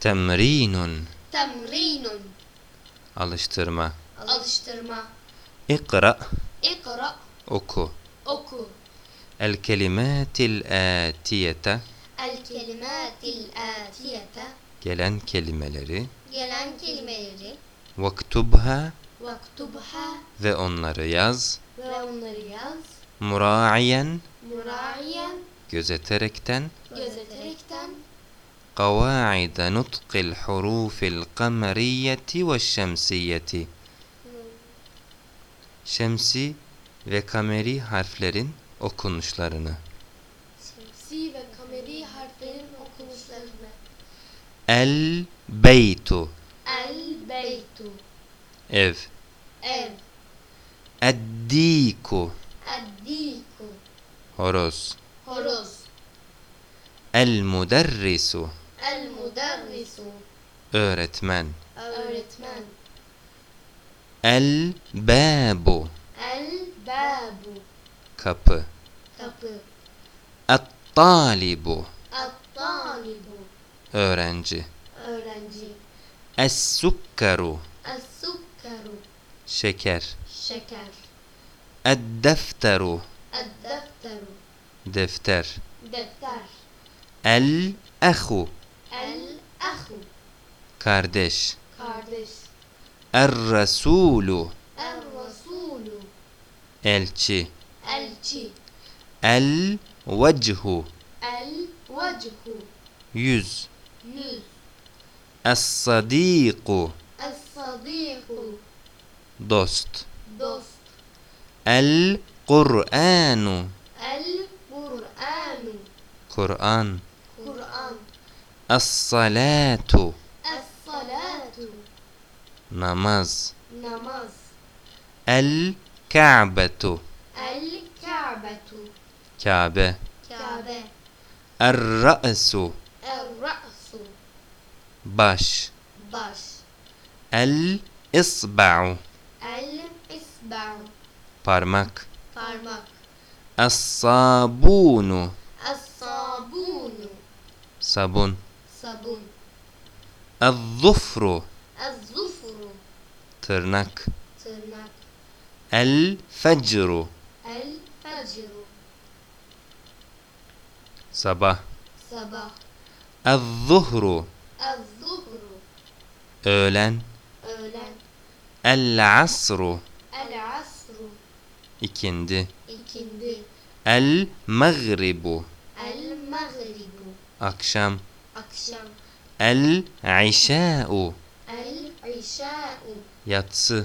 Temrinun. Temrinun. Alıştırma. Alıştırma. İkra. İkra. Oku. Oku. El kelimatil atiyete. El kelimatil atiyete. Gelen kelimeleri. Gelen kelimeleri. Vaktubha. Vaktubha. Ve onları yaz. Ve onları yaz. Muraiyen. Gözeterekten. Gözeterekten. قواعد نطق الحروف القمرية والشمسية. شمسي و كامري harflerin البيت البيت اف اف الديكو الديكو هروس هروس المدرس Muderrisu. öğretmen. Öğretmen. El babu. kapı. Kapı. Talibu At-talibu. öğrenci. Öğrenci. سكر السكر. şeker. Şeker. الدفتر الدفتر. defter. Defter. الأخ Kardeş. Kardeş. الرسول. الرسول. Elçi Elçi الوجه. الوجه. يوز. الصديق. الصديق. دوست. دوست. القرآن. القرآن. قرآن. الصلاة. الصلاة. نماز. نماز. الكعبة. الكعبة. كعبة. كعبة. الرأس. الرأس. باش. باش. الإصبع. الإصبع. بارمك بارمك الصابون. الصابون. صابون. Sabun. El-zufru. El-zufru. Tırnak. Tırnak. El-fecru. El-fecru. Sabah. Sabah. El-zuhru. El-zuhru. Öğlen. Öğlen. El-asru. El-asru. İkindi. İkindi. El-magribu. El-magribu. Akşam. العشاء. العشاء. ياتسو